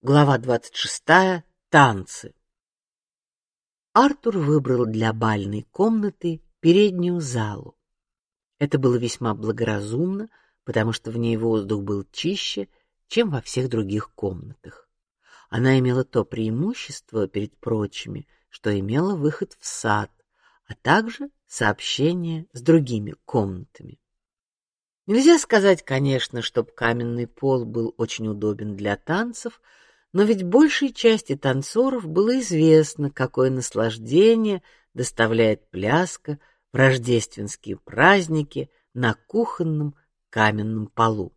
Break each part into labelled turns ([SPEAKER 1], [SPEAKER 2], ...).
[SPEAKER 1] Глава двадцать шестая. Танцы. Артур выбрал для бальной комнаты переднюю залу. Это было весьма благоразумно, потому что в ней воздух был чище, чем во всех других комнатах. Она имела то преимущество перед прочими, что имела выход в сад, а также сообщение с другими комнатами. Нельзя сказать, конечно, чтоб каменный пол был очень удобен для танцев, но ведь большей части танцоров было известно, какое наслаждение доставляет пляска в рождественские праздники на кухонном каменном полу.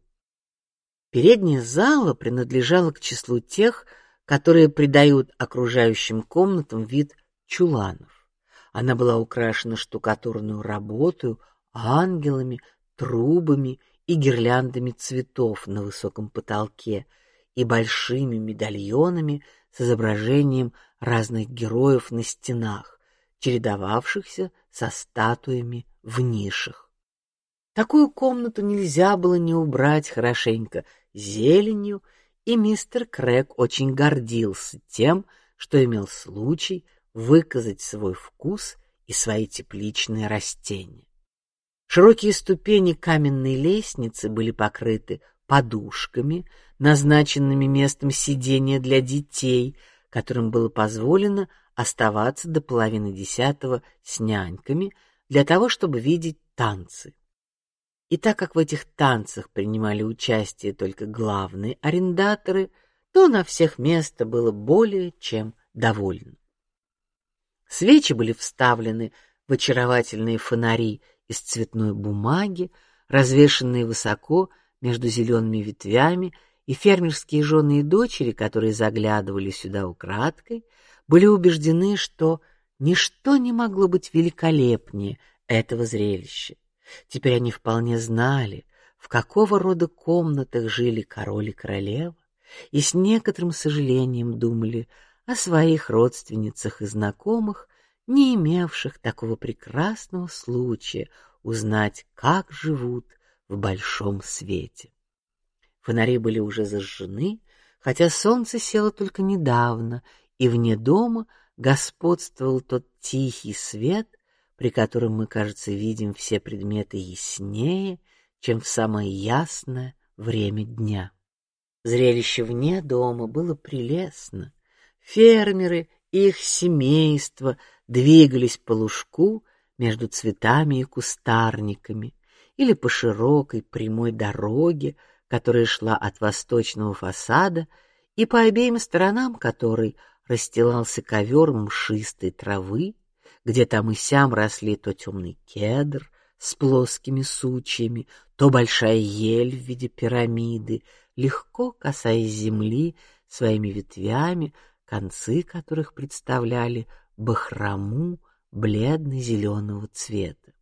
[SPEAKER 1] Передняя зала принадлежала к числу тех, которые придают окружающим комнатам вид чуланов. Она была украшена штукатурной работой, ангелами, трубами и гирляндами цветов на высоком потолке и большими медальонами с изображением разных героев на стенах, чередовавшихся со статуями в нишах. Такую комнату нельзя было не убрать хорошенько зеленью, и мистер Крэг очень гордился тем, что имел случай выказать свой вкус и свои тепличные растения. Широкие ступени каменной лестницы были покрыты подушками, назначенными местом сидения для детей, которым было позволено оставаться до половины десятого с няньками для того, чтобы видеть танцы. И так как в этих танцах принимали участие только главные арендаторы, то на всех место было более чем довольно. Свечи были вставлены в очаровательные фонари из цветной бумаги, развешанные высоко между зелеными ветвями и фермерские жены и дочери, которые заглядывали сюда украдкой, были убеждены, что ничто не могло быть великолепнее этого зрелища. Теперь они вполне знали, в какого рода комнатах жили король и королева, и с некоторым сожалением думали о своих родственницах и знакомых, не имевших такого прекрасного случая узнать, как живут в большом свете. Фонари были уже зажжены, хотя солнце село только недавно, и вне дома господствовал тот тихий свет, при котором мы, кажется, видим все предметы яснее, чем в самое ясное время дня. Зрелище вне дома было прелестно. Фермеры и их семейства двигались по лужку между цветами и кустарниками или по широкой прямой дороге, которая шла от восточного фасада и по обеим сторонам которой расстилался ковер мшистой травы, где там и сям росли то темный кедр с плоскими сучьями, то большая ель в виде пирамиды, легко касаясь земли своими ветвями, концы которых представляли бахрому бледно-зеленого цвета.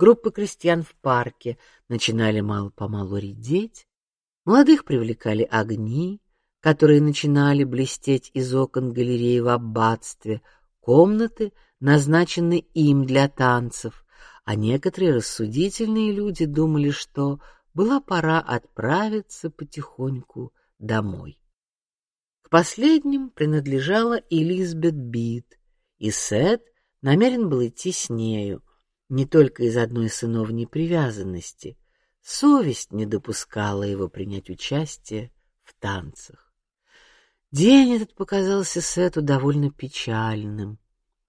[SPEAKER 1] Группы крестьян в парке начинали мало-помалу редеть, молодых привлекали огни, которые начинали блестеть из окон галереи в аббатстве, комнаты, назначенные им для танцев, а некоторые рассудительные люди думали, что была пора отправиться потихоньку домой. К последним принадлежала Элизабет Бит, и Сет намерен был идти с нею, не только из одной сыновней привязанности. Совесть не допускала его принять участие в танцах. День этот показался Сету довольно печальным.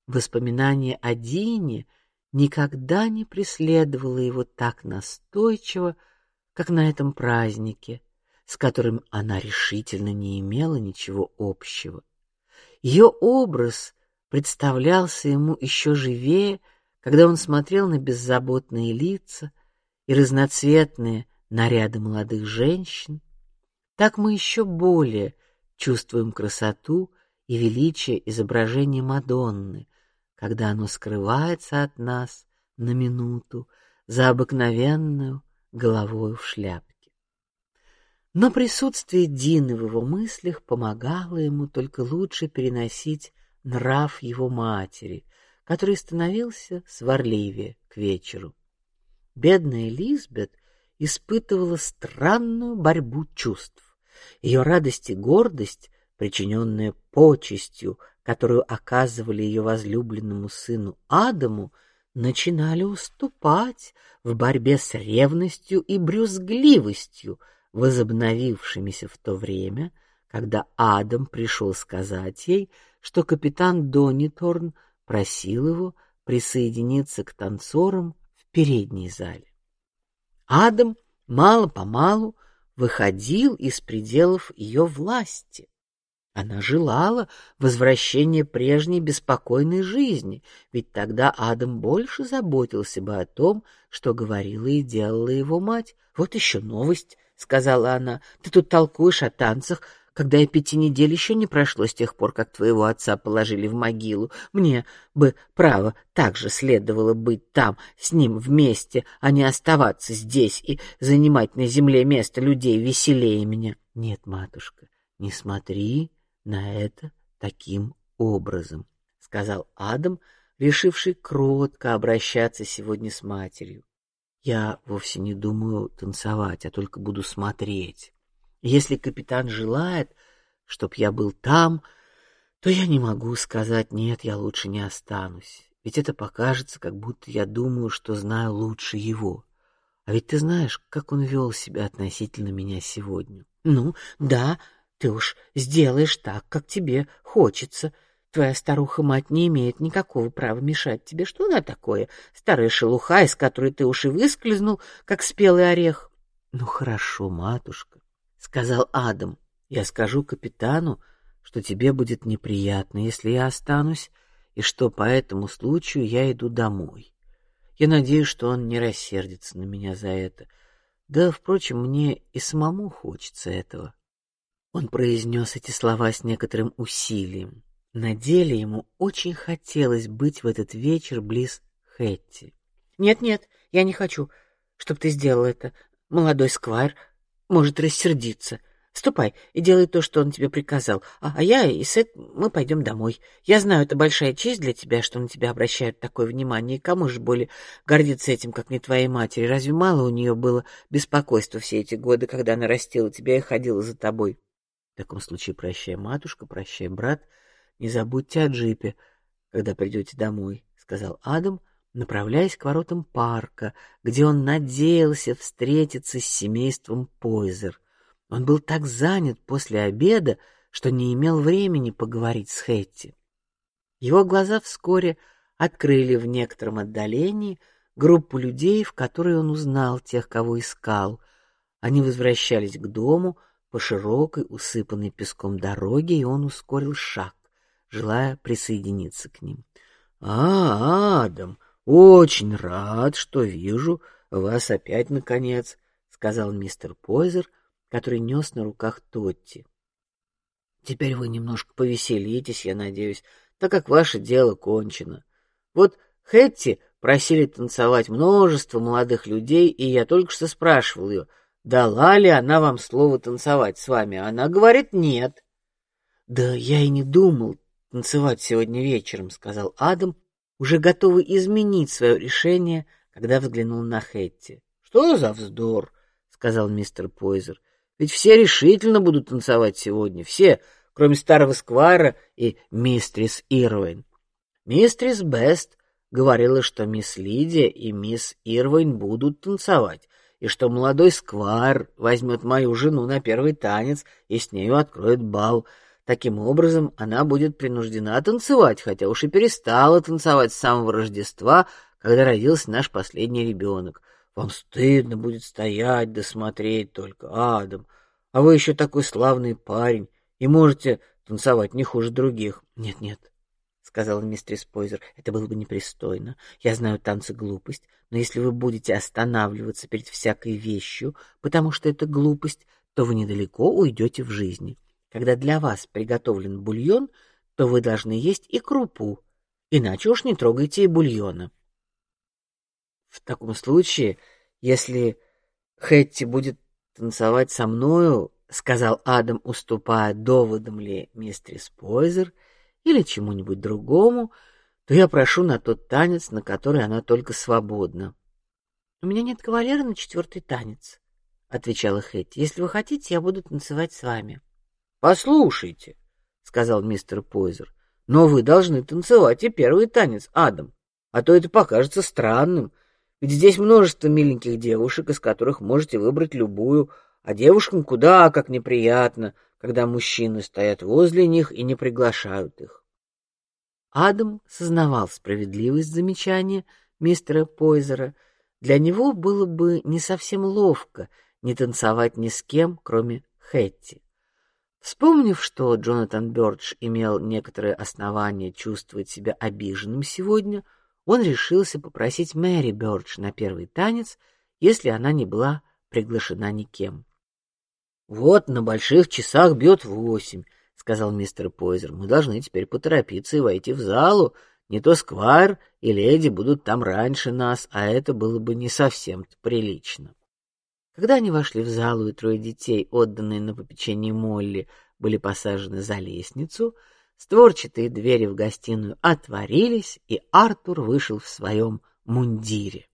[SPEAKER 1] Воспоминание о Дине никогда не преследовало его так настойчиво, как на этом празднике, с которым она решительно не имела ничего общего. Ее образ представлялся ему еще живее когда он смотрел на беззаботные лица и разноцветные наряды молодых женщин, так мы еще более чувствуем красоту и величие изображения Мадонны, когда оно скрывается от нас на минуту за обыкновенную головой в шляпке. Но присутствие Дины в его мыслях помогало ему только лучше переносить нрав его матери, который становился сварливее к вечеру. Бедная Лизбет испытывала странную борьбу чувств. Ее радость и гордость, причиненная почестью, которую оказывали ее возлюбленному сыну Адаму, начинали уступать в борьбе с ревностью и брюзгливостью, возобновившимися в то время, когда Адам пришел сказать ей, что капитан Дониторн просил его присоединиться к танцорам в передней зале. Адам мало-помалу выходил из пределов ее власти. Она желала возвращения прежней беспокойной жизни, ведь тогда Адам больше заботился бы о том, что говорила и делала его мать. Вот еще новость, сказала она. Ты тут толкуешь о танцах, когда и пяти недель еще не прошло с тех пор, как твоего отца положили в могилу. Мне бы право также следовало быть там с ним вместе, а не оставаться здесь и занимать на земле место людей веселее меня. Нет, матушка, не смотри на это таким образом, сказал Адам, решивший кротко обращаться сегодня с матерью. Я вовсе не думаю танцевать, а только буду смотреть. Если капитан желает, чтоб я был там, то я не могу сказать нет, я лучше не останусь. Ведь это покажется, как будто я думаю, что знаю лучше его. А ведь ты знаешь, как он вел себя относительно меня сегодня. Ну, да, ты уж сделаешь так, как тебе хочется. Твоя старуха-мать не имеет никакого права мешать тебе. Что она такое? Старая шелуха, из которой ты уж и выскользнул, как спелый орех. Ну хорошо, матушка сказал Адам. Я скажу капитану, что тебе будет неприятно, если я останусь, и что по этому случаю я иду домой. Я надеюсь, что он не рассердится на меня за это. Да, впрочем, мне и самому хочется этого. Он произнес эти слова с некоторым усилием. На деле ему очень хотелось быть в этот вечер близ Хэтти. Нет, нет, я не хочу, чтобы ты сделал это, молодой сквайр может рассердиться. Ступай и делай то, что он тебе приказал, а, а я и Сет мы пойдем домой. Я знаю, это большая честь для тебя, что на тебя обращают такое внимание. И кому же более гордиться этим, как не твоей матери? Разве мало у нее было беспокойства все эти годы, когда она растила тебя и ходила за тобой? В таком случае прощай, матушка, прощай, брат. Не забудьте о джипе, когда придете домой, сказал Адам направляясь к воротам парка, где он надеялся встретиться с семейством Пойзер. Он был так занят после обеда, что не имел времени поговорить с Хэтти. Его глаза вскоре открыли в некотором отдалении группу людей, в которой он узнал тех, кого искал. Они возвращались к дому по широкой, усыпанной песком дороге, и он ускорил шаг, желая присоединиться к ним. А, Адам, очень рад, что вижу вас опять наконец, сказал мистер Пойзер, который нес на руках Тотти. Теперь вы немножко повеселитесь, я надеюсь, так как ваше дело кончено. Вот Хэтти просили танцевать множество молодых людей, и я только что спрашивал ее, дала ли она вам слово танцевать с вами. Она говорит нет. Да я и не думал танцевать сегодня вечером, сказал Адам, уже готовый изменить свое решение, когда взглянул на Хэтти. Что за вздор, сказал мистер Пойзер. Ведь все решительно будут танцевать сегодня, все, кроме старого сквайра и мистрис Ирвин. Мистрис Бест говорила, что мисс Лидия и мисс Ирвин будут танцевать, и что молодой сквайр возьмет мою жену на первый танец и с нею откроет бал. Таким образом, она будет принуждена танцевать, хотя уж и перестала танцевать с самого Рождества, когда родился наш последний ребенок. Вам стыдно будет стоять да смотреть только, Адам. А вы еще такой славный парень и можете танцевать не хуже других. Нет, нет, сказала мистерис Пойзер, это было бы непристойно. Я знаю танцы глупость, но если вы будете останавливаться перед всякой вещью, потому что это глупость, то вы недалеко уйдете в жизни. Когда для вас приготовлен бульон, то вы должны есть и крупу, иначе уж не трогайте и бульона. В таком случае, если Хэтти будет танцевать со мною, сказал Адам, уступая доводам ли мистерис Пойзер или чему-нибудь другому, то я прошу на тот танец, на который она только свободна. У меня нет кавалера на четвертый танец, отвечала Хэтти. Если вы хотите, я буду танцевать с вами.
[SPEAKER 2] Послушайте, сказал мистер Пойзер. Но вы должны танцевать и первый танец, Адам, а то это покажется странным. Ведь здесь множество миленьких девушек, из которых можете выбрать любую, а девушкам куда как неприятно, когда мужчины стоят возле них и не приглашают их.
[SPEAKER 1] Адам сознавал справедливость замечания мистера Пойзера. Для него было бы не совсем ловко не танцевать ни с кем, кроме Хэтти. Вспомнив, что Джонатан Бёрдж имел некоторые основания чувствовать себя обиженным сегодня, он решился попросить Мэри Бёрдж на первый танец, если она не была приглашена никем.
[SPEAKER 2] Вот на больших часах бьет восемь, сказал мистер Пойзер. Мы должны теперь поторопиться и войти в залу, не то Сквайр и леди будут там раньше нас, а это было бы не совсем прилично.
[SPEAKER 1] Когда они вошли в залу и трое детей, отданные на попечение Молли, были посажены за лестницу, створчатые двери в гостиную отворились, и Артур вышел в своем мундире.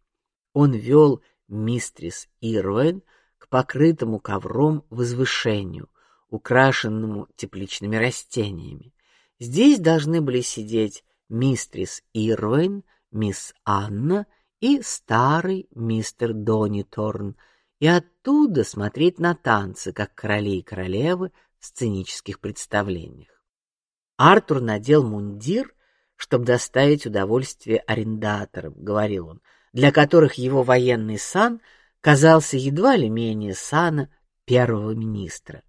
[SPEAKER 1] Он вел мистрис Ирвин к покрытому ковром возвышению, украшенному тепличными растениями. Здесь должны были сидеть мистрис Ирвин, мисс Анна и старый мистер Дониторн, и оттуда смотреть на танцы, как короли и королевы в сценических представлениях. Артур надел мундир, чтобы доставить удовольствие арендаторам, говорил он, для которых его военный сан казался едва ли менее сана первого министра.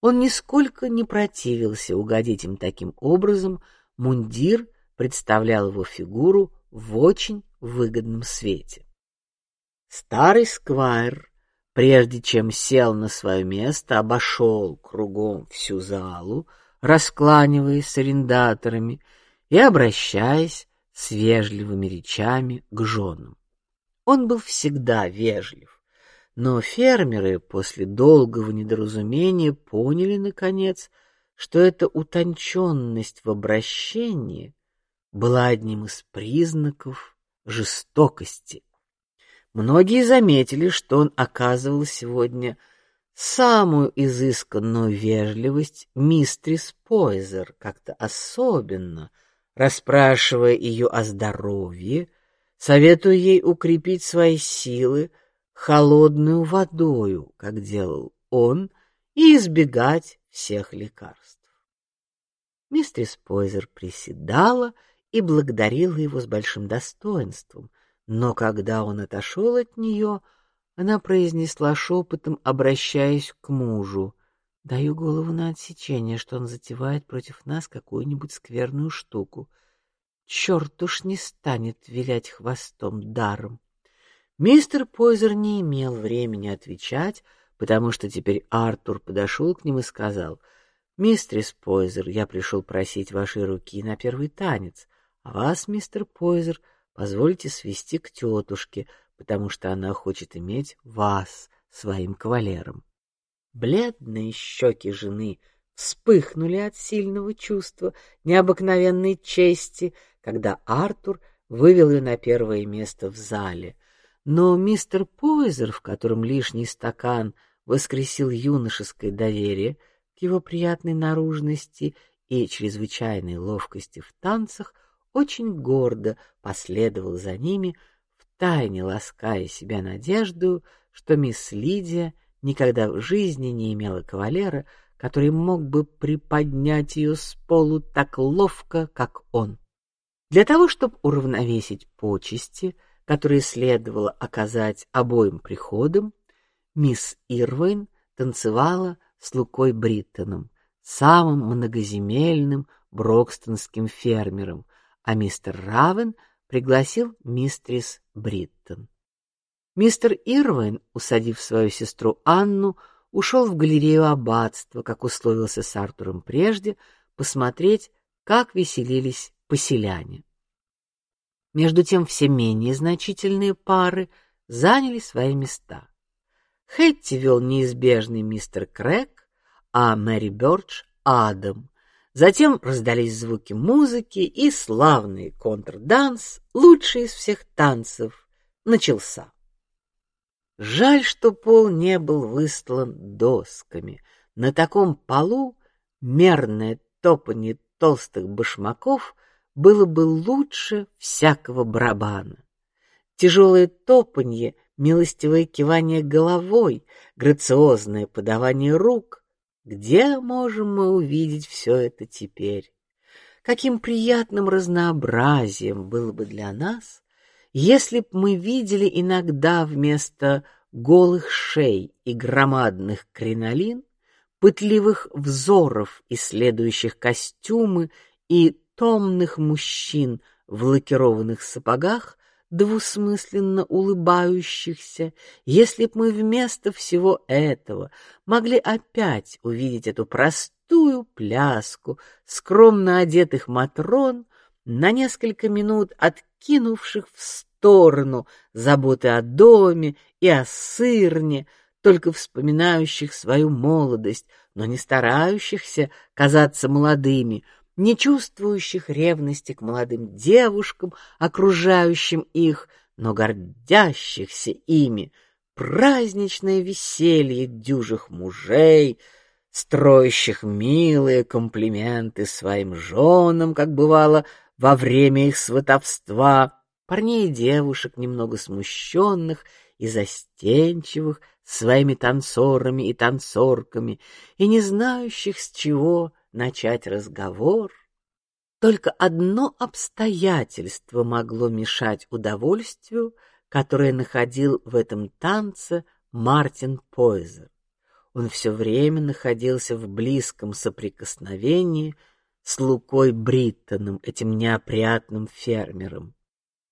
[SPEAKER 1] Он нисколько не противился угодить им таким образом, мундир представлял его фигуру в очень выгодном свете. Старый сквайр прежде чем сел на свое место, обошел кругом всю залу, раскланиваясь с арендаторами и обращаясь с вежливыми речами к женам. Он был всегда вежлив, но фермеры после долгого недоразумения поняли наконец, что эта утонченность в обращении была одним из признаков жестокости Многие заметили, что он оказывал сегодня самую изысканную вежливость мистрис Пойзер, как-то особенно расспрашивая ее о здоровье, советуя ей укрепить свои силы холодную водою, как делал он, и избегать всех лекарств. Мистрис Пойзер приседала и благодарила его с большим достоинством, но когда он отошел от нее, она произнесла шепотом, обращаясь к мужу: "Даю голову на отсечение, что он затевает против нас какую-нибудь скверную штуку. Черт уж не станет вилять хвостом даром". Мистер Пойзер не имел времени отвечать, потому что теперь Артур подошел к ним и сказал: "Мистерис Пойзер, я пришел просить вашей руки на первый танец, а вас, мистер Пойзер, позвольте свести к тетушке, потому что она хочет иметь вас своим кавалером. Бледные щеки жены вспыхнули от сильного чувства необыкновенной чести, когда Артур вывел ее на первое место в зале. Но мистер Пойзер, в котором лишний стакан воскресил юношеское доверие к его приятной наружности и чрезвычайной ловкости в танцах, очень гордо последовал за ними, втайне лаская себя надеждой, что мисс Лидия никогда в жизни не имела кавалера, который мог бы приподнять ее с полу так ловко, как он. Для того, чтобы уравновесить почести, которые следовало оказать обоим приходам, мисс Ирвин танцевала с Лукой Бриттоном, самым многоземельным брокстонским фермером, а мистер Равен пригласил мистрис Бриттон. Мистер Ирвин, усадив свою сестру Анну, ушел в галерею аббатства, как условился с Артуром прежде, посмотреть, как веселились поселяне. Между тем все менее значительные пары заняли свои места. Хэтти вел неизбежный мистер Крэк, а Мэри Бёрдж — Адам, Затем раздались звуки музыки, и славный контрданс, лучший из всех танцев, начался. Жаль, что пол не был выстлан досками. На таком полу мерное топанье толстых башмаков было бы лучше всякого барабана. Тяжелое топанье, милостивое кивание головой, грациозное подавание рук. Где можем мы увидеть все это теперь? Каким приятным разнообразием было бы для нас если б мы видели иногда вместо голых шей и громадных кринолин пытливых взоров, исследующих костюмы и томных мужчин в лакированных сапогах, двусмысленно улыбающихся, если б мы вместо всего этого могли опять увидеть эту простую пляску скромно одетых матрон, на несколько минут откинувших в сторону заботы о доме и о сырне, только вспоминающих свою молодость, но не старающихся казаться молодыми, не чувствующих ревности к молодым девушкам, окружающим их, но гордящихся ими, праздничное веселье дюжих мужей, строящих милые комплименты своим женам, как бывало во время их сватовства, парней и девушек, немного смущенных и застенчивых своими танцорами и танцорками, и не знающих, с чего начать разговор. Только одно обстоятельство могло мешать удовольствию, которое находил в этом танце Мартин Пойзер. Он все время находился в близком соприкосновении с Лукой Бриттоном, этим неопрятным фермером.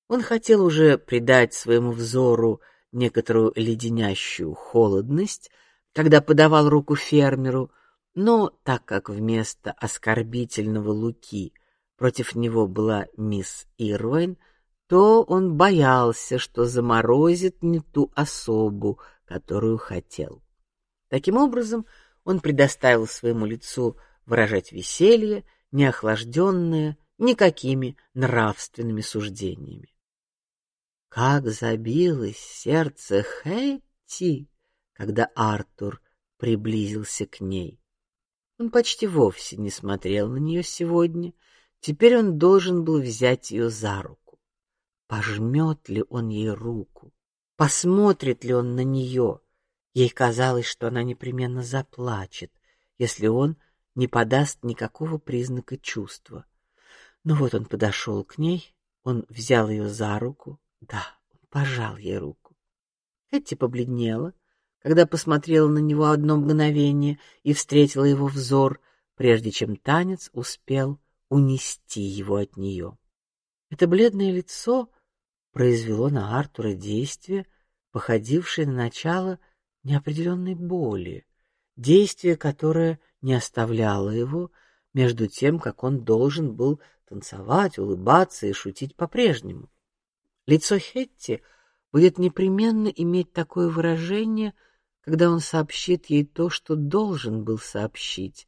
[SPEAKER 1] Он хотел уже придать своему взору некоторую леденящую холодность, когда подавал руку фермеру, но так как вместо оскорбительного Луки против него была мисс Ирвайн, то он боялся, что заморозит не ту особу, которую хотел. Таким образом, он предоставил своему лицу выражать веселье не охлажденное никакими нравственными суждениями. Как забилось сердце Хэтти, когда Артур приблизился к ней. Он почти вовсе не смотрел на нее сегодня. Теперь он должен был взять ее за руку. Пожмет ли он ей руку? Посмотрит ли он на нее? Ей казалось, что она непременно заплачет, если он не подаст никакого признака чувства. Но вот он подошел к ней, он взял ее за руку, да, он пожал ей руку. Кэти побледнела, когда посмотрела на него одно мгновение и встретила его взор, прежде чем танец успел унести его от нее. Это бледное лицо произвело на Артура действие, походившее на начало неопределенной боли, действие, которое не оставляло его между тем, как он должен был танцевать, улыбаться и шутить по-прежнему. Лицо Хетти будет непременно иметь такое выражение, когда он сообщит ей то, что должен был сообщить,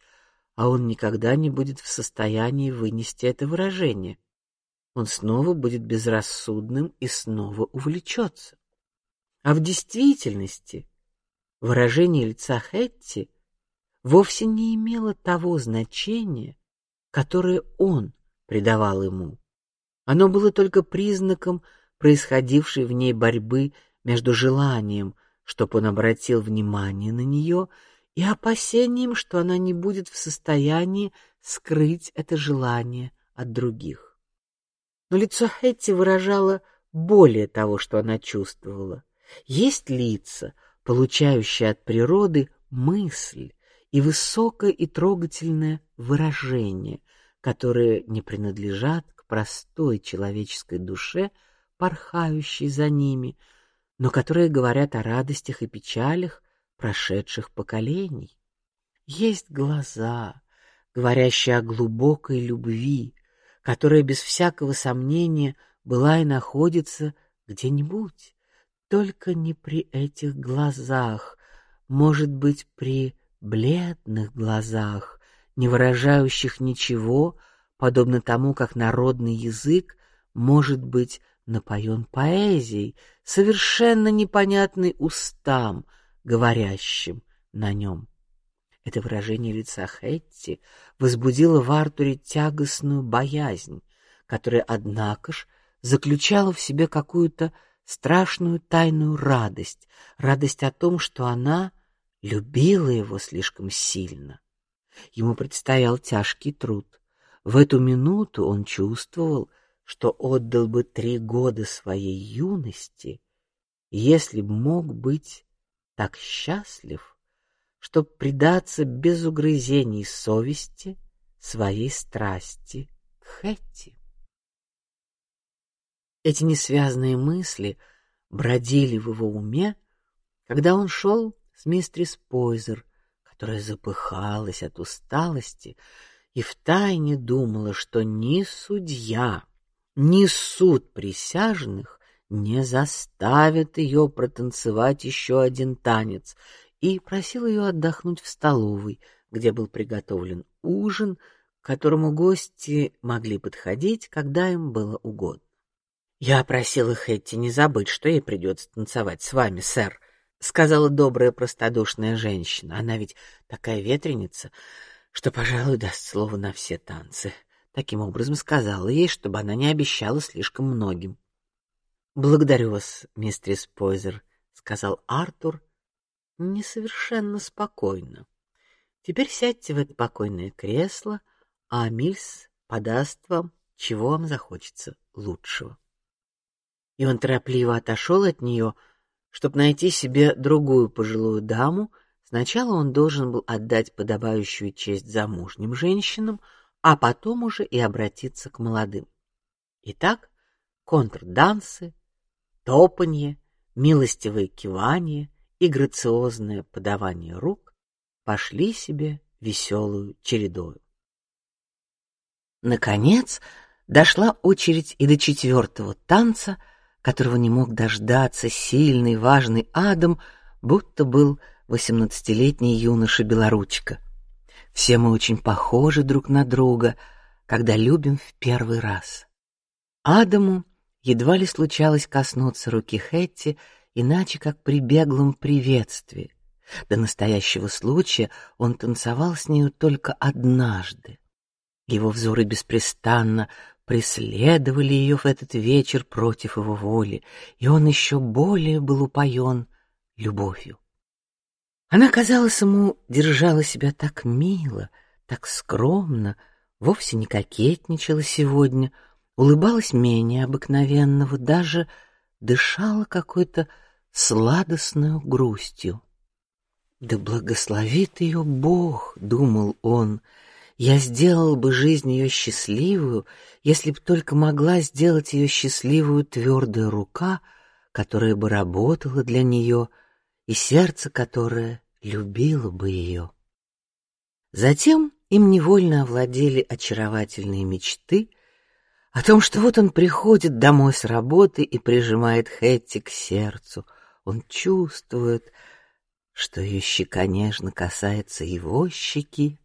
[SPEAKER 1] а он никогда не будет в состоянии вынести это выражение. Он снова будет безрассудным и снова увлечется. А в действительности выражение лица Хетти вовсе не имело того значения, которое он придавал ему. Оно было только признаком происходившей в ней борьбы между желанием, чтобы он обратил внимание на нее, и опасением, что она не будет в состоянии скрыть это желание от других. Но лицо Хэтти выражало более того, что она чувствовала. Есть лица, получающие от природы мысль и высокое и трогательное выражение, которые не принадлежат к простой человеческой душе, порхающей за ними, но которые говорят о радостях и печалях прошедших поколений. Есть глаза, говорящие о глубокой любви, которая без всякого сомнения была и находится где-нибудь только не при этих глазах, может быть, при бледных глазах, не выражающих ничего, подобно тому, как народный язык может быть напоен поэзией, совершенно непонятной устам, говорящим на нем. Это выражение лица Хэтти возбудило в Артуре тягостную боязнь, которая, однако ж, заключала в себе какую-то страшную тайную радость, радость о том, что она любила его слишком сильно. Ему предстоял тяжкий труд. В эту минуту он чувствовал, что отдал бы три года своей юности, если б мог быть так счастлив, чтоб предаться без угрызений совести своей страсти к Хэтти. Эти несвязные мысли бродили в его уме, когда он шел с мистрис Пойзер, которая запыхалась от усталости и втайне думала, что ни судья, ни суд присяжных не заставят ее протанцевать еще один танец, и просил ее отдохнуть в столовой, где был приготовлен ужин, к которому гости могли подходить, когда им было угодно. Я просила Хэтти не забыть, что ей придется танцевать с вами, сэр, сказала добрая простодушная женщина. Она ведь такая ветреница, что, пожалуй, даст слово на все танцы. Таким образом сказала ей, чтобы она не обещала слишком многим. Благодарю вас, мистерис Пойзер, сказал Артур, не совершенно спокойно. Теперь сядьте в это покойное кресло, а Мильс подаст вам, чего вам захочется лучшего и он торопливо отошел от нее, чтобы найти себе другую пожилую даму. Сначала он должен был отдать подобающую честь замужним женщинам, а потом уже и обратиться к молодым. Итак, контрдансы, топанье, милостивое кивание и грациозное подавание рук пошли себе веселую чередою. Наконец дошла очередь и до четвертого танца, которого не мог дождаться сильный, важный Адам, будто был восемнадцатилетний юноша белоручка. Все мы очень похожи друг на друга, когда любим в первый раз. Адаму едва ли случалось коснуться руки Хэтти, иначе как при беглом приветствии. До настоящего случая он танцевал с нею только однажды. Его взоры беспрестанно преследовали ее в этот вечер против его воли, и он еще более был упоен любовью. Она, казалось ему, держала себя так мило, так скромно, вовсе не кокетничала сегодня, улыбалась менее обыкновенного, даже дышала какой-то сладостной грустью. Да благословит ее Бог, думал он, — я сделал бы жизнь ее счастливую, если б только могла сделать ее счастливую твердая рука, которая бы работала для нее, и сердце, которое любило бы ее. Затем им невольно овладели очаровательные мечты о том, что вот он приходит домой с работы и прижимает Хэтти к сердцу. Он чувствует, что ее щека нежно касается его щеки,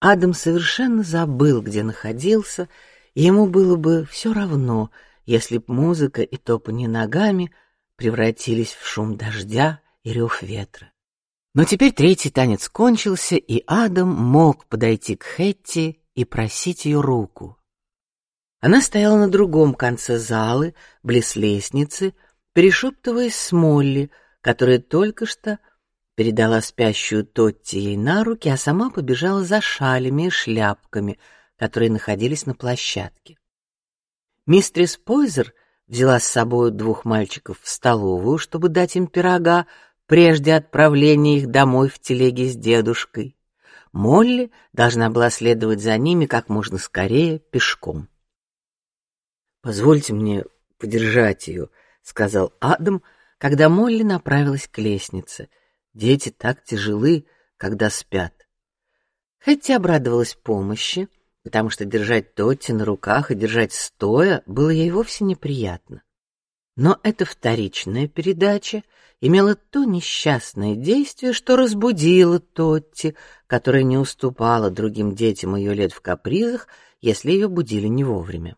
[SPEAKER 1] Адам совершенно забыл, где находился, ему было бы все равно, если б музыка и топанье ногами превратились в шум дождя и рев ветра. Но теперь третий танец кончился, и Адам мог подойти к Хэтти и просить ее руку. Она стояла на другом конце залы, близ лестницы, перешептываясь с Молли, которая только что передала спящую Тотти ей на руки, а сама побежала за шалями и шляпками, которые находились на площадке. Мистрис Пойзер взяла с собой двух мальчиков в столовую, чтобы дать им пирога прежде отправления их домой в телеге с дедушкой. Молли должна была следовать за ними как можно скорее пешком. Позвольте мне подержать ее, сказал Адам, когда Молли направилась к лестнице. Дети так тяжелы, когда спят. Хотя обрадовалась помощи, потому что держать Тотти на руках и держать стоя было ей вовсе неприятно. Но эта вторичная передача имела то несчастное действие, что разбудило Тотти, которая не уступала другим детям ее лет в капризах, если ее будили не вовремя.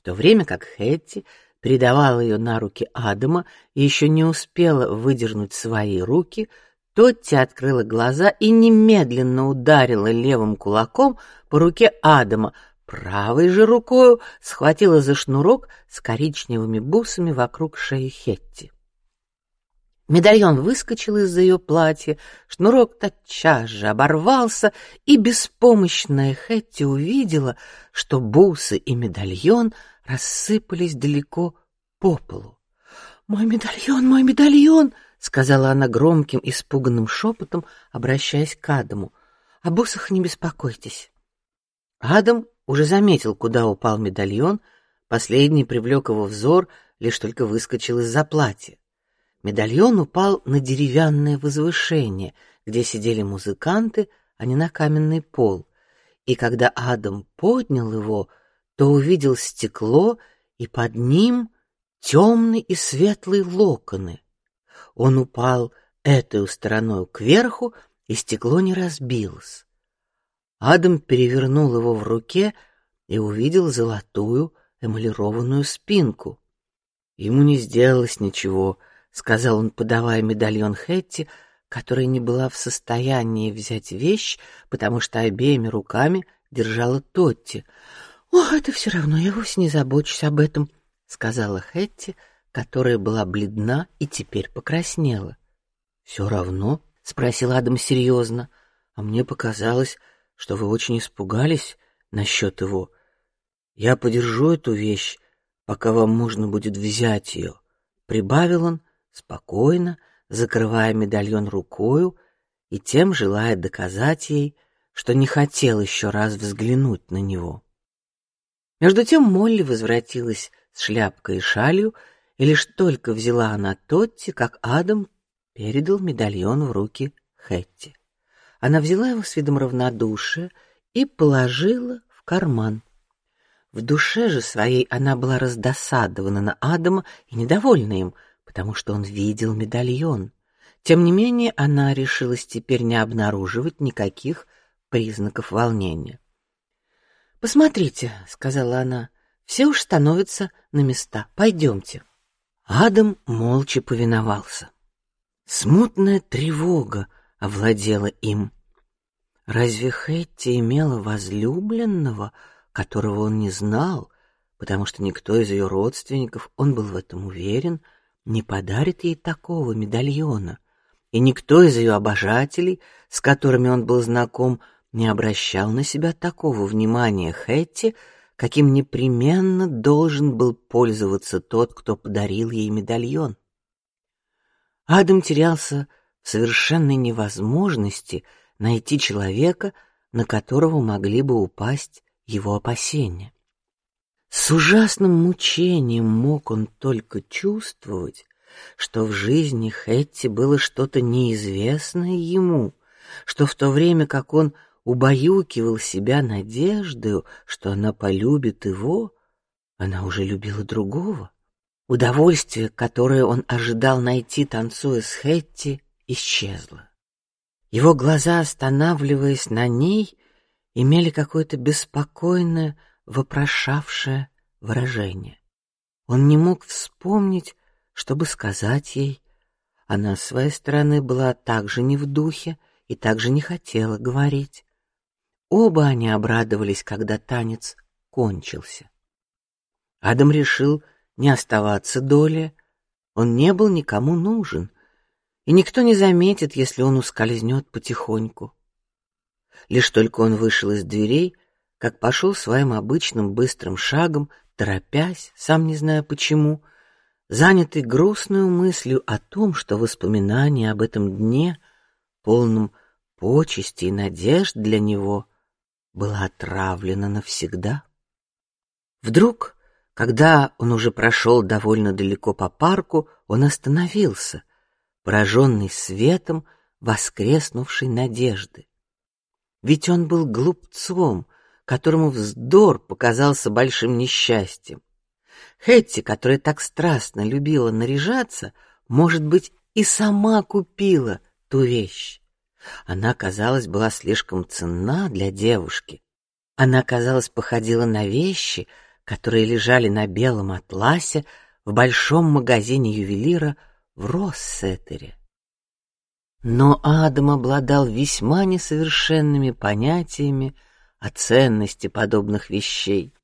[SPEAKER 1] В то время как Хэтти передавала ее на руки Адама и еще не успела выдернуть свои руки, Тотти открыла глаза и немедленно ударила левым кулаком по руке Адама, правой же рукой схватила за шнурок с коричневыми бусами вокруг шеи Хетти. Медальон выскочил из-за ее платья, шнурок тотчас же оборвался, и беспомощная Хетти увидела, что бусы и медальон рассыпались далеко по полу. «Мой медальон, мой медальон!» — сказала она громким, испуганным шепотом, обращаясь к Адаму. «О бусах не беспокойтесь». Адам уже заметил, куда упал медальон, последний привлек его взор, лишь только выскочил из-за платья. Медальон упал на деревянное возвышение, где сидели музыканты, а не на каменный пол. И когда Адам поднял его, то увидел стекло и под ним темные и светлые локоны. Он упал этой стороной кверху, и стекло не разбилось. Адам перевернул его в руке и увидел золотую эмалированную спинку. Ему не сделалось ничего, сказал он, подавая медальон Хэтти, которая не была в состоянии взять вещь, потому что обеими руками держала Тотти. "О, это все равно, я вовсе не забочусь об этом", сказала Хэтти, которая была бледна и теперь покраснела. Все равно? спросил Адам серьезно. А мне показалось, что вы очень испугались насчет его. Я подержу эту вещь, пока вам можно будет взять ее. Прибавил он, спокойно, закрывая медальон рукою и тем желая доказать ей, что не хотел еще раз взглянуть на него. Между тем Молли возвратилась с шляпкой и шалью, и лишь только взяла она Тотти, как Адам передал медальон в руки Хэтти. Она взяла его с видом равнодушия и положила в карман. В душе же своей она была раздосадована на Адама и недовольна им, потому что он видел медальон. Тем не менее, она решилась теперь не обнаруживать никаких признаков волнения. Посмотрите, сказала она, все уж становятся на места. Пойдемте. Адам молча повиновался. Смутная тревога овладела им. Разве Хэтти имела возлюбленного, которого он не знал, потому что никто из ее родственников, он был в этом уверен, не подарит ей такого медальона, и никто из ее обожателей, с которыми он был знаком, не обращал на себя такого внимания Хэтти, каким непременно должен был пользоваться тот, кто подарил ей медальон. Адам терялся в совершенной невозможности найти человека, на которого могли бы упасть его опасения. С ужасным мучением мог он только чувствовать, что в жизни Хэтти было что-то неизвестное ему, что в то время как он убаюкивал себя надеждой, что она полюбит его, она уже любила другого. Удовольствие, которое он ожидал найти, танцуя с Хэтти, исчезло. Его глаза, останавливаясь на ней, имели какое-то беспокойное, вопрошавшее выражение. Он не мог вспомнить, чтобы сказать ей. Она с своей стороны была также не в духе и также не хотела говорить. Оба они обрадовались, когда танец кончился. Адам решил не оставаться доле. Он не был никому нужен, и никто не заметит, если он ускользнет потихоньку. Лишь только он вышел из дверей, как пошел своим обычным быстрым шагом, торопясь, сам не зная почему, занятый грустной мыслью о том, что воспоминание об этом дне, полном почести и надежд для него, было отравлено навсегда. Вдруг, когда он уже прошел довольно далеко по парку, он остановился, пораженный светом воскреснувшей надежды. Ведь он был глупцом, которому вздор показался большим несчастьем. Хэтти, которая так страстно любила наряжаться, может быть, и сама купила ту вещь. Она, казалось, была слишком ценна для девушки. Она, казалось, походила на вещи, которые лежали на белом атласе в большом магазине ювелира в Россетере. Но Адам обладал весьма несовершенными понятиями о ценности подобных вещей.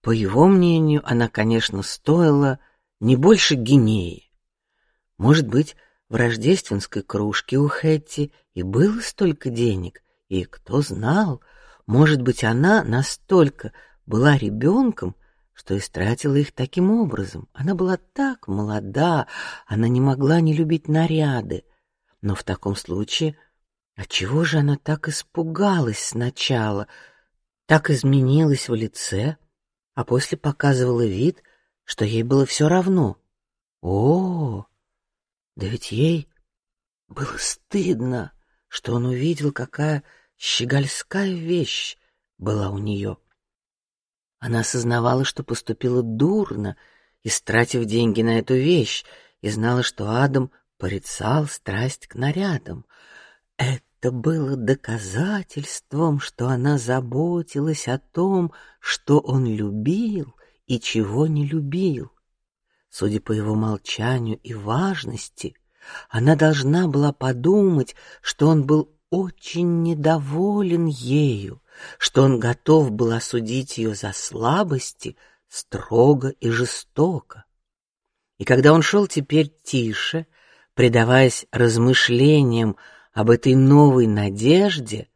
[SPEAKER 1] По его мнению, она, конечно, стоила не больше гинеи. Может быть, в рождественской кружке у Хэтти и было столько денег, и кто знал, может быть, она настолько была ребенком, что истратила их таким образом. Она была так молода, она не могла не любить наряды. Но в таком случае, отчего же она так испугалась сначала, так изменилась в лице, а после показывала вид, что ей было все равно? О, да ведь ей было стыдно, что он увидел, какая щегольская вещь была у нее. Она осознавала, что поступила дурно, истратив деньги на эту вещь, и знала, что Адам порицал страсть к нарядам. Это было доказательством, что она заботилась о том, что он любил и чего не любил. Судя по его молчанию и важности, она должна была подумать, что он был очень недоволен ею, что он готов был осудить ее за слабости строго и жестоко. И когда он шел теперь тише, предаваясь размышлениям об этой новой надежде,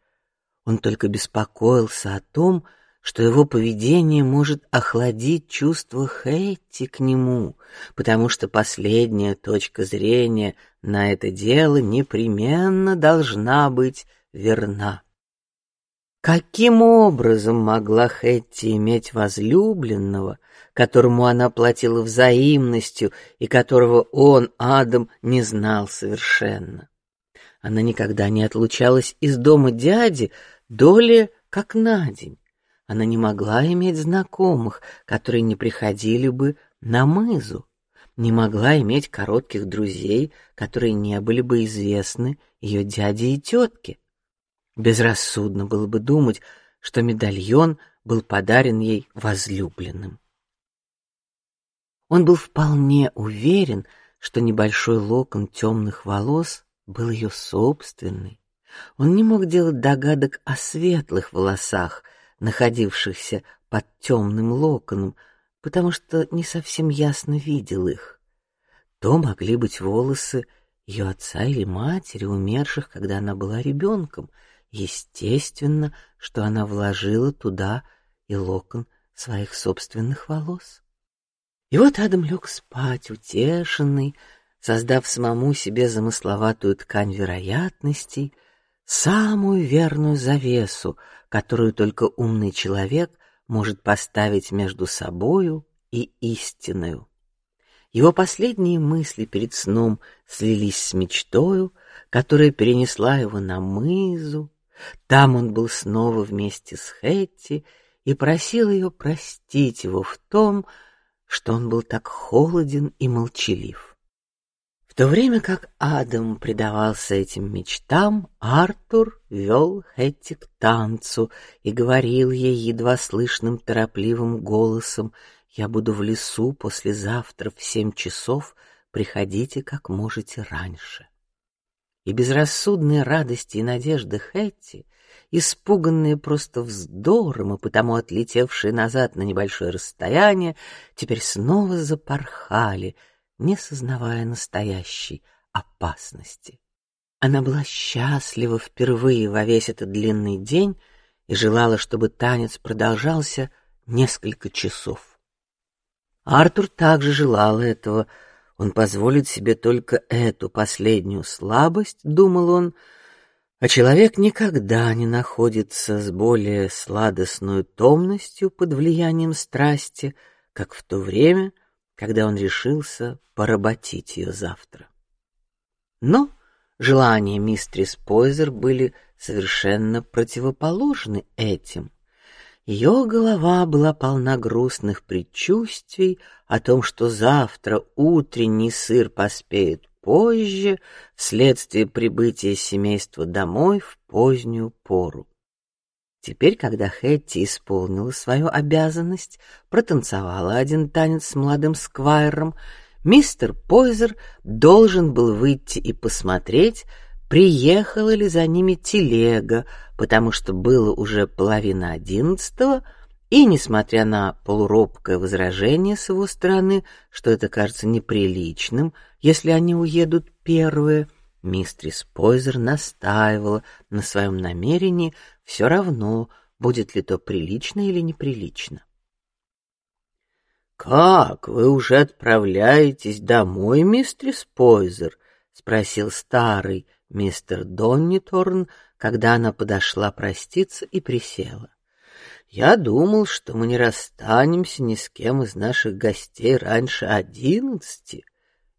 [SPEAKER 1] он только беспокоился о том, что его поведение может охладить чувства Хэтти к нему, потому что последняя точка зрения на это дело непременно должна быть верна. Каким образом могла Хэтти иметь возлюбленного, которому она платила взаимностью и которого он, Адам, не знал совершенно? Она никогда не отлучалась из дома дяди доли как на день. Она не могла иметь знакомых, которые не приходили бы на мызу, не могла иметь коротких друзей, которые не были бы известны ее дяде и тетке. Безрассудно было бы думать, что медальон был подарен ей возлюбленным. Он был вполне уверен, что небольшой локон темных волос был ее собственный. Он не мог делать догадок о светлых волосах, находившихся под темным локоном, потому что не совсем ясно видел их. То могли быть волосы ее отца или матери, умерших, когда она была ребенком, Естественно, что она вложила туда и локон своих собственных волос. И вот Адам лег спать, утешенный, создав самому себе замысловатую ткань вероятностей, самую верную завесу, которую только умный человек может поставить между собою и истиною. Его последние мысли перед сном слились с мечтою, которая перенесла его на мызу, там он был снова вместе с Хэтти и просил ее простить его в том, что он был так холоден и молчалив. То время как Адам предавался этим мечтам, Артур вел Хэтти к танцу и говорил ей едва слышным торопливым голосом: "Я буду в лесу послезавтра в семь часов. Приходите как можете раньше" и безрассудные радости и надежды Хэтти, испуганные просто вздором и потому отлетевшие назад на небольшое расстояние, теперь снова запорхали, не сознавая настоящей опасности. Она была счастлива впервые во весь этот длинный день и желала, чтобы танец продолжался несколько часов. Артур также желал этого, он позволит себе только эту последнюю слабость, думал он, а человек никогда не находится с более сладостной томностью под влиянием страсти, как в то время, когда он решился поработить ее завтра. Но желания мистрис Пойзер были совершенно противоположны этим. Ее голова была полна грустных предчувствий о том, что завтра утренний сыр поспеет позже вследствие прибытия семейства домой в позднюю пору. Теперь, когда Хэтти исполнила свою обязанность, протанцевала один танец с молодым сквайром, мистер Пойзер должен был выйти и посмотреть, приехала ли за ними телега, потому что было уже половина одиннадцатого, и, несмотря на полуробкое возражение с его стороны, что это кажется неприличным, если они уедут первые, мистрис Пойзер настаивала на своем намерении, все равно будет ли то прилично или неприлично.
[SPEAKER 2] Как вы уже отправляетесь домой, мистрис Пойзер? спросил старый мистер Донниторн, когда она подошла проститься и присела. Я думал, что мы не расстанемся ни с кем из наших гостей раньше одиннадцати.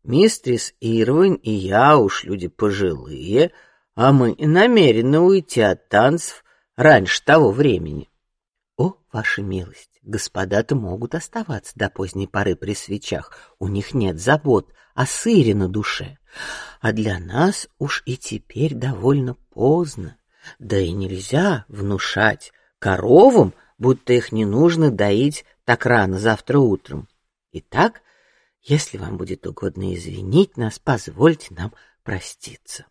[SPEAKER 2] Мистрис Ирвин и я уж люди пожилые, а мы намерены уйти от танцев раньше того времени.
[SPEAKER 1] О, ваша милость, господа-то могут оставаться до поздней поры при свечах, у них нет забот о сыре на душе. А для нас уж и теперь довольно поздно, да и нельзя внушать коровам, будто их не нужно доить так рано завтра утром. Итак, если вам будет угодно извинить нас, позвольте нам проститься.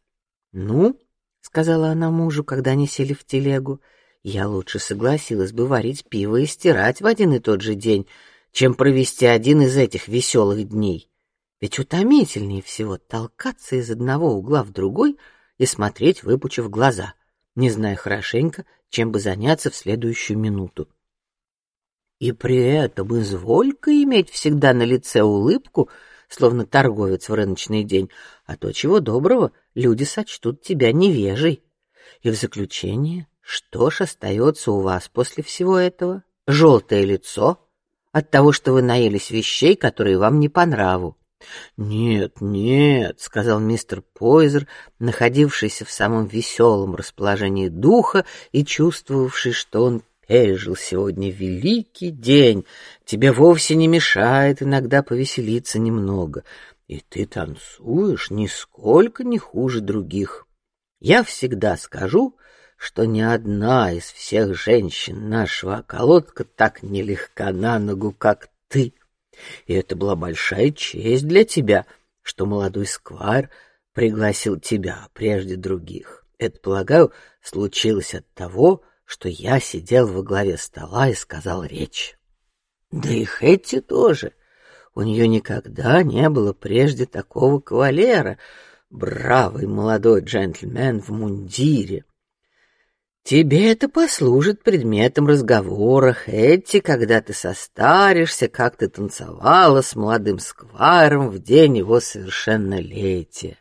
[SPEAKER 1] Ну, сказала она мужу, когда они сели в телегу, я лучше согласилась бы варить пиво и стирать в один и тот же день, чем провести один из этих веселых дней. Ведь утомительнее всего толкаться из одного угла в другой и смотреть выпучив глаза, не зная хорошенько, чем бы заняться в следующую минуту. И при этом изволь-ка иметь всегда на лице улыбку, словно торговец в рыночный день, а то чего доброго люди сочтут тебя невежей. И в заключение, что ж остается у вас после всего этого? Желтое лицо от того, что вы наелись вещей, которые вам не по нраву. Нет, нет, сказал мистер Пойзер, находившийся в самом веселом расположении духа и чувствовавший, что он пережил сегодня великий день. Тебе вовсе не мешает иногда повеселиться немного, и ты танцуешь нисколько не хуже других. Я всегда скажу, что ни одна из всех женщин нашего околотка так не легка на ногу, как ты. И это была большая честь для тебя, что молодой сквайр пригласил тебя прежде других. Это, полагаю, случилось от того, что я сидел во главе стола и сказал речь. Да и Хэтти тоже. У нее никогда не было прежде такого кавалера, бравый молодой джентльмен в мундире. Тебе это послужит предметом разговора, Хэтти, когда ты состаришься, как ты танцевала с молодым сквайром в день его совершеннолетия.